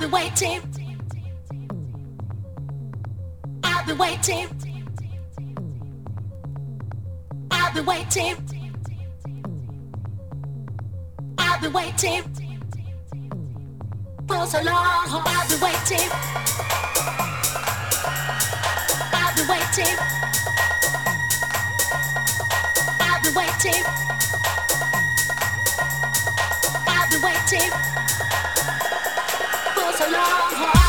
been waiting. I've been waiting. I've been waiting. I've been waiting for so long. I've been waiting. I've been waiting. I've been waiting. I've been waiting for so long.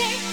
take